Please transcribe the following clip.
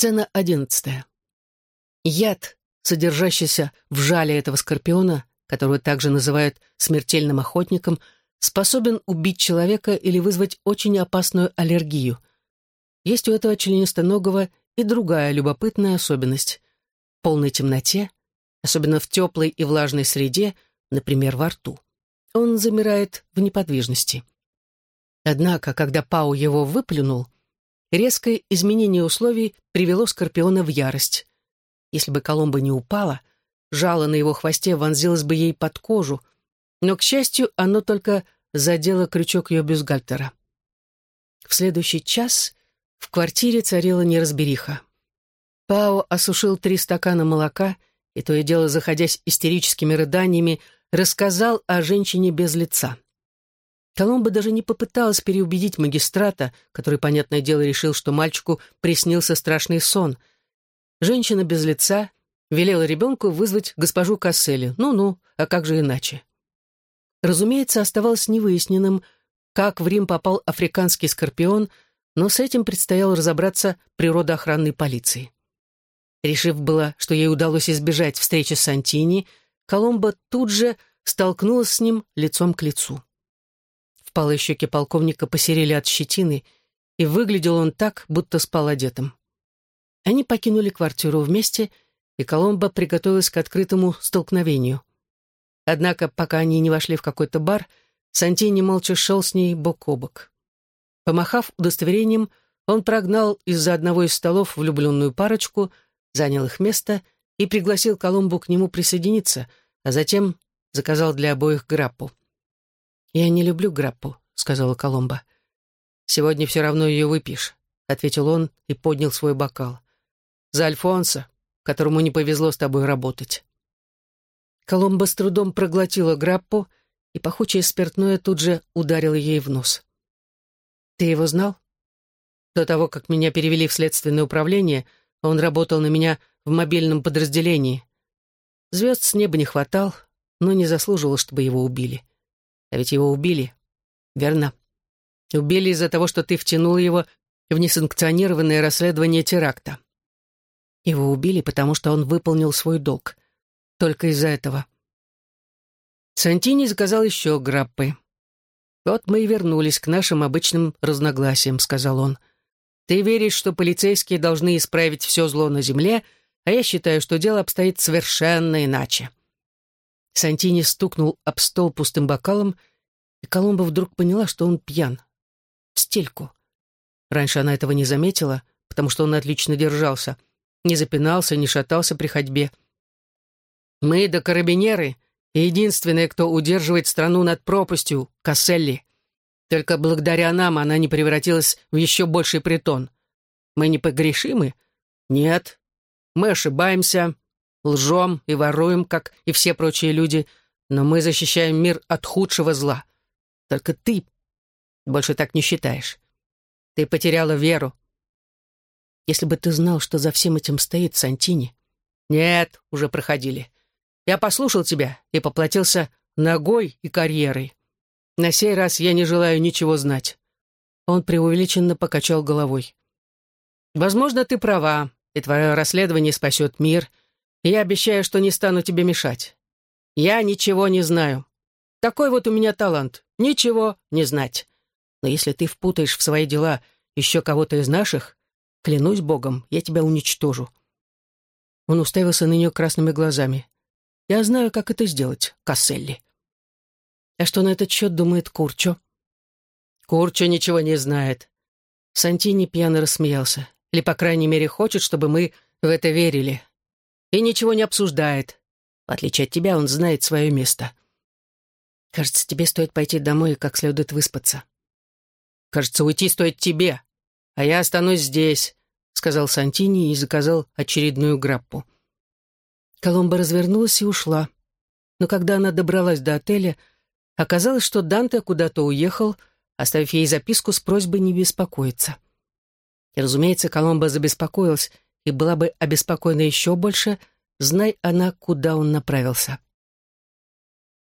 Сцена одиннадцатая. Яд, содержащийся в жале этого скорпиона, которого также называют смертельным охотником, способен убить человека или вызвать очень опасную аллергию. Есть у этого членистоногого и другая любопытная особенность. В полной темноте, особенно в теплой и влажной среде, например, во рту, он замирает в неподвижности. Однако, когда Пау его выплюнул, резкое изменение условий привело Скорпиона в ярость. Если бы Коломба не упала, жало на его хвосте вонзилось бы ей под кожу, но, к счастью, оно только задело крючок ее бюстгальтера. В следующий час в квартире царила неразбериха. Пао осушил три стакана молока и, то и дело заходясь истерическими рыданиями, рассказал о женщине без лица. Коломба даже не попыталась переубедить магистрата, который, понятное дело, решил, что мальчику приснился страшный сон. Женщина без лица велела ребенку вызвать госпожу Кассели. Ну-ну, а как же иначе? Разумеется, оставалось невыясненным, как в Рим попал африканский скорпион, но с этим предстояло разобраться природоохранной полиции. Решив было, что ей удалось избежать встречи с Сантини, Коломба тут же столкнулась с ним лицом к лицу. Впалые щеки полковника посерели от щетины, и выглядел он так, будто спал одетым. Они покинули квартиру вместе, и Коломбо приготовилась к открытому столкновению. Однако, пока они не вошли в какой-то бар, Сантини молча шел с ней бок о бок. Помахав удостоверением, он прогнал из-за одного из столов влюбленную парочку, занял их место и пригласил Коломбу к нему присоединиться, а затем заказал для обоих граппу. «Я не люблю граппу», — сказала Коломба. «Сегодня все равно ее выпьешь», — ответил он и поднял свой бокал. «За Альфонса, которому не повезло с тобой работать». Коломба с трудом проглотила граппу, и пахучее спиртное тут же ударило ей в нос. «Ты его знал?» До того, как меня перевели в следственное управление, он работал на меня в мобильном подразделении. Звезд с неба не хватал, но не заслуживал, чтобы его убили. А ведь его убили. Верно. Убили из-за того, что ты втянул его в несанкционированное расследование теракта. Его убили, потому что он выполнил свой долг. Только из-за этого. Сантини заказал еще граппы. «Вот мы и вернулись к нашим обычным разногласиям», — сказал он. «Ты веришь, что полицейские должны исправить все зло на земле, а я считаю, что дело обстоит совершенно иначе. Сантини стукнул об стол пустым бокалом, и Коломба вдруг поняла, что он пьян. В стельку. Раньше она этого не заметила, потому что он отлично держался. Не запинался, не шатался при ходьбе. «Мы до карабинеры, единственные, кто удерживает страну над пропастью, Касселли. Только благодаря нам она не превратилась в еще больший притон. Мы не погрешимы? Нет. Мы ошибаемся, лжем и воруем, как и все прочие люди, но мы защищаем мир от худшего зла. Только ты больше так не считаешь. Ты потеряла веру. Если бы ты знал, что за всем этим стоит Сантини. Нет, уже проходили. Я послушал тебя и поплатился ногой и карьерой. На сей раз я не желаю ничего знать. Он преувеличенно покачал головой. Возможно, ты права, и твое расследование спасет мир, я обещаю, что не стану тебе мешать. Я ничего не знаю. Такой вот у меня талант. Ничего не знать. Но если ты впутаешь в свои дела еще кого-то из наших, клянусь богом, я тебя уничтожу». Он уставился на нее красными глазами. «Я знаю, как это сделать, Касселли». «А что на этот счет думает Курчо?» «Курчо ничего не знает». Сантини пьяно рассмеялся. «Или, по крайней мере, хочет, чтобы мы в это верили и ничего не обсуждает. В отличие от тебя, он знает свое место. Кажется, тебе стоит пойти домой и как следует выспаться. Кажется, уйти стоит тебе, а я останусь здесь, сказал Сантини и заказал очередную граппу. Коломба развернулась и ушла. Но когда она добралась до отеля, оказалось, что Данте куда-то уехал, оставив ей записку с просьбой не беспокоиться. И, разумеется, Коломба забеспокоилась и была бы обеспокоена еще больше, знай она, куда он направился.